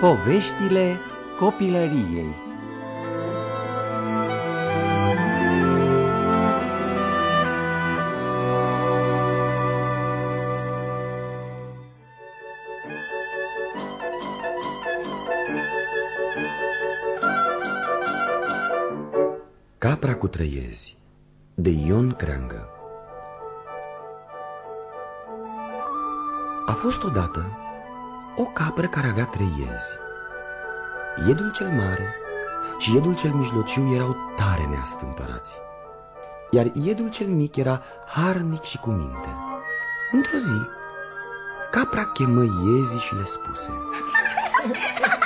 Poveștile copilăriei. Capra cu trăiezi de Ion Creangă. A fost odată o capră care avea trei iezi. Iedul cel mare și iedul cel mijlociu erau tare neastâmpărați, iar iedul cel mic era harnic și cu minte. Într-o zi, capra chemă iezii și le spuse...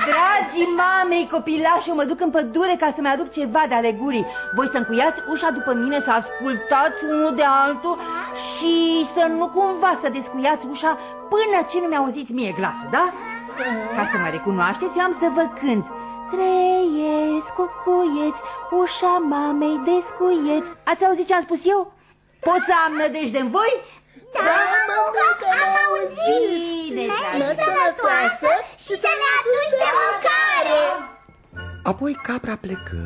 Dragii mamei, copilașul, mă duc în pădure ca să-mi aduc ceva de ale gurii. Voi să încuiați ușa după mine, să ascultați unul de altul și să nu cumva să descuiați ușa până ce nu mi-auziți mie glasul, da? Ca să mă recunoașteți, eu am să vă cânt. Trăiesc, cucuieți, ușa mamei descuieți. Ați auzit ce am spus eu? Pot să am nădejde în voi? Da, mămucă, am auzit! Bine, Mergi sănătoasă și să ne aduci de mâncare! Apoi capra plecă.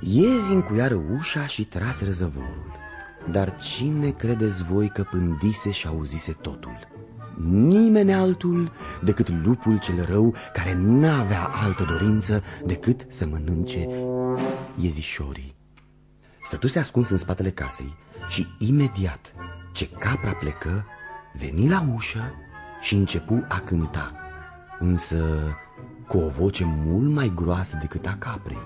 Iezi încuiară ușa și trase zăvorul. Dar cine credeți voi că pândise și auzise totul? Nimeni altul decât lupul cel rău care n-avea altă dorință decât să mănânce iezișorii. Stătuse ascuns în spatele casei și imediat ce capra plecă, veni la ușă și începu a cânta, însă cu o voce mult mai groasă decât a caprei.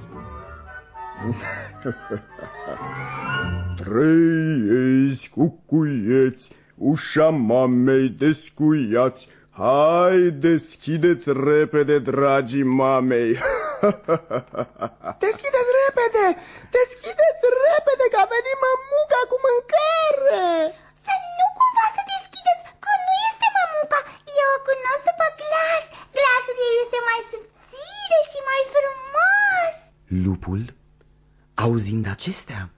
Trăiezi cuieți, ușa mamei descuiați, Hai, deschideți repede, dragii mamei! deschideți repede! Deschideți Lupul, auzind acestea,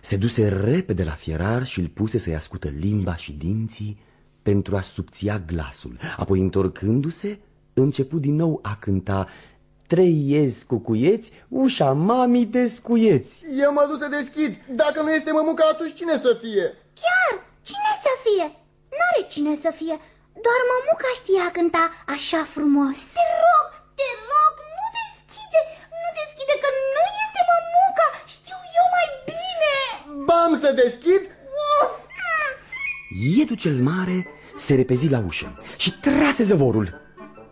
se duse repede la fierar și îl puse să-i ascută limba și dinții pentru a subția glasul. Apoi, întorcându-se, începu din nou a cânta Trei iezi cucuieți, ușa mamii descuieți. Eu mă duc să deschid. Dacă nu este mămuca, atunci cine să fie? Chiar, cine să fie? N-are cine să fie. Doar mămuca știa cânta așa frumos. Te rog, te rog, Bam să deschid? Uf! Iedul cel mare se repezi la ușă și trase zăvorul.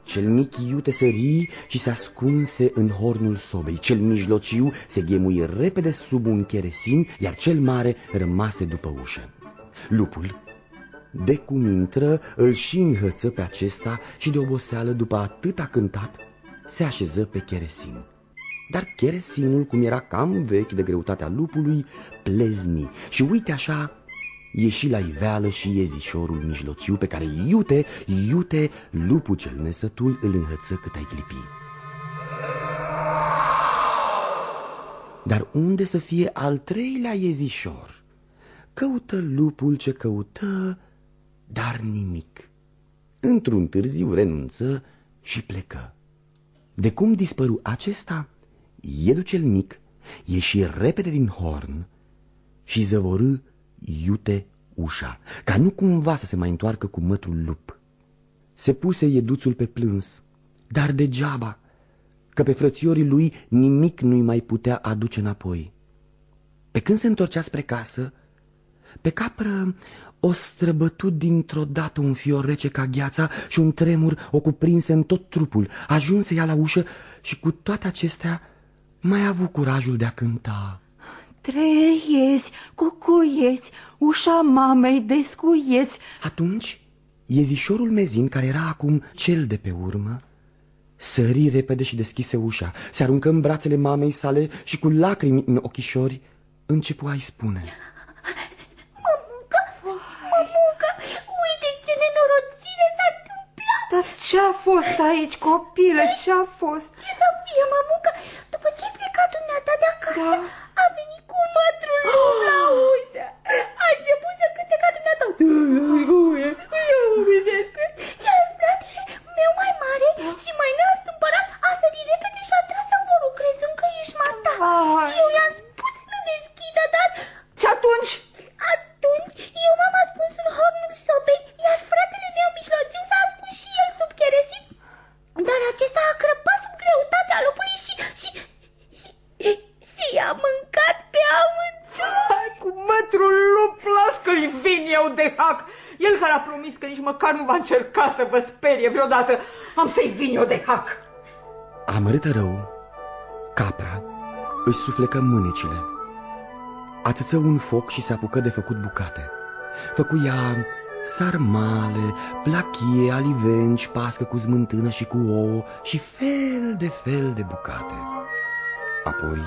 Cel mic iute sări și se ascunse în hornul sobei. Cel mijlociu se ghemui repede sub un cheresin, iar cel mare rămase după ușă. Lupul, de cum intră, îl și înhăță pe acesta și de oboseală, după atâta cântat, se așeză pe cheresin. Dar cheresinul, cum era cam vechi de greutatea lupului, plezni și uite așa ieși la iveală și iezișorul mijlociu pe care iute, iute, lupul cel nesătul îl înhăță cât ai clipi. Dar unde să fie al treilea iezișor? Căută lupul ce căută, dar nimic. Într-un târziu renunță și plecă. De cum dispăru acesta, iedul cel mic ieși repede din horn și zăvorâ iute ușa, ca nu cumva să se mai întoarcă cu mătrul lup. Se puse ieduțul pe plâns, dar degeaba, că pe frățiorii lui nimic nu-i mai putea aduce înapoi. Pe când se întorcea spre casă, pe capră o străbătut dintr-o dată un fior rece ca gheața și un tremur o cuprinse în tot trupul. Ajunse ea la ușă și cu toate acestea mai a avut curajul de a cânta. Trăiezi, cucuieți, ușa mamei descuieți. Atunci, iezișorul mezin, care era acum cel de pe urmă, sări repede și deschise ușa, se aruncă în brațele mamei sale și cu lacrimi în ochișori începu a-i spune. Mămucă, mămucă, uite ce nenorocire s-a întâmplat. Dar ce-a fost aici, copile, ce-a fost? Ce să fie, mămucă, dumneata de acasă, Da. a venit cu mătrul lup la ușă. A început să cânte ca dumneata. Iar fratele meu mai mare și mai nas eu de hac. El care a promis că nici măcar nu va încerca să vă sperie vreodată. Am să-i vin eu de hac. Amărâtă rău, capra își suflecă mânecile. Ațăță un foc și se apucă de făcut bucate. Făcuia sarmale, plachie, alivenci, pască cu smântână și cu ouă și fel de fel de bucate. Apoi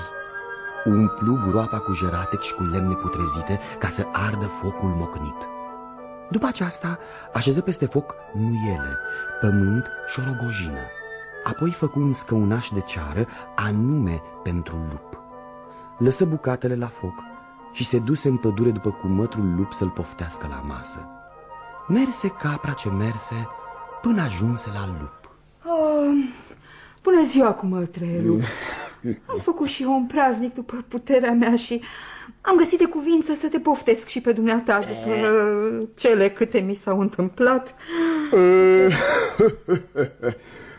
umplu groapa cu jeratec și cu lemne putrezite ca să ardă focul mocnit. După aceasta așeză peste foc nuiele, pământ și o rogojină. Apoi făcu un scăunaș de ceară anume pentru lup. Lăsă bucatele la foc și se duse în pădure după cumătrul lup să-l poftească la masă. Merse capra ce merse până ajunse la lup. Oh, bună ziua, cumătre, lup. Am făcut și eu un praznic după puterea mea și am găsit de cuvință să te poftesc și pe dumneata după cele câte mi s-au întâmplat.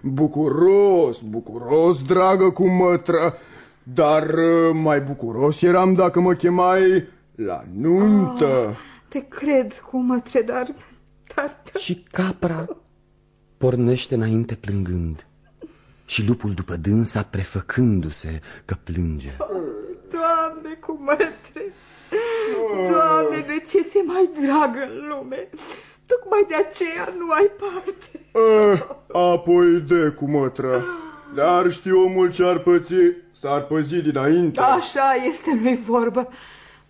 bucuros, bucuros, dragă cu mătră, dar uh, mai bucuros eram dacă mă chemai la nuntă. Oh, te cred, cumătre, dar, dar... Și capra pornește înainte plângând și lupul după dânsa prefăcându-se că plânge. Doamne, cum mătre! Doamne, de ce ți-e mai dragă în lume? Tocmai de aceea nu ai parte. Eh, apoi de cu mătră. Dar știu omul ce ar păți, s-ar păzi dinainte. Așa este, nu-i vorbă.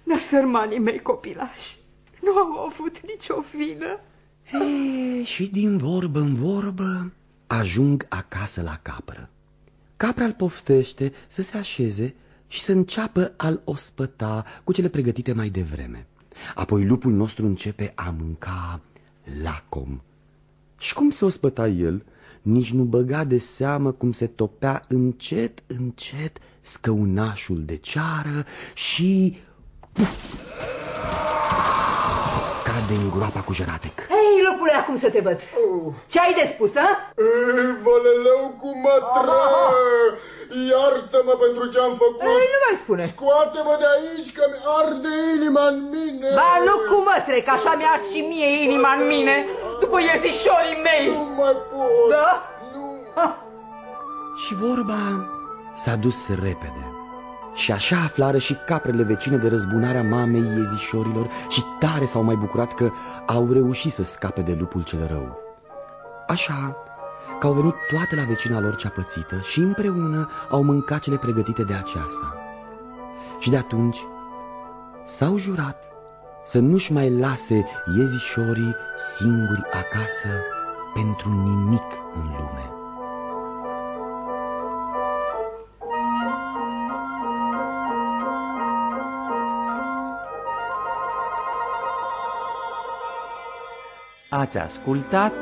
Dar sărmanii mei copilași nu au avut nicio vină. E, și din vorbă în vorbă ajung acasă la capră. Capra îl poftește să se așeze și să înceapă al ospăta cu cele pregătite mai devreme. Apoi lupul nostru începe a mânca lacom. Și cum se ospăta el, nici nu băga de seamă cum se topea încet, încet scăunașul de ceară și... Puf! Cade în groapa cu jeratec. Hei, lupule, acum să te văd. Oh. Ce ai de spus, a? Ei, văleleu cu mătră! Oh. Iartă-mă pentru ce am făcut! Ei, nu mai spune! Scoate-mă de aici că mi arde inima în mine! Ba, nu cu mătre, că așa mi ars și mie inima în mine, după iezișorii mei! Nu mai pot! Da? Nu! Ha. Și vorba s-a dus repede. Și așa aflară și caprele vecine de răzbunarea mamei iezișorilor și tare s-au mai bucurat că au reușit să scape de lupul cel rău. Așa că au venit toate la vecina lor cea pățită și împreună au mâncat cele pregătite de aceasta. Și de atunci s-au jurat să nu-și mai lase iezișorii singuri acasă pentru nimic în lume. Ați ascultat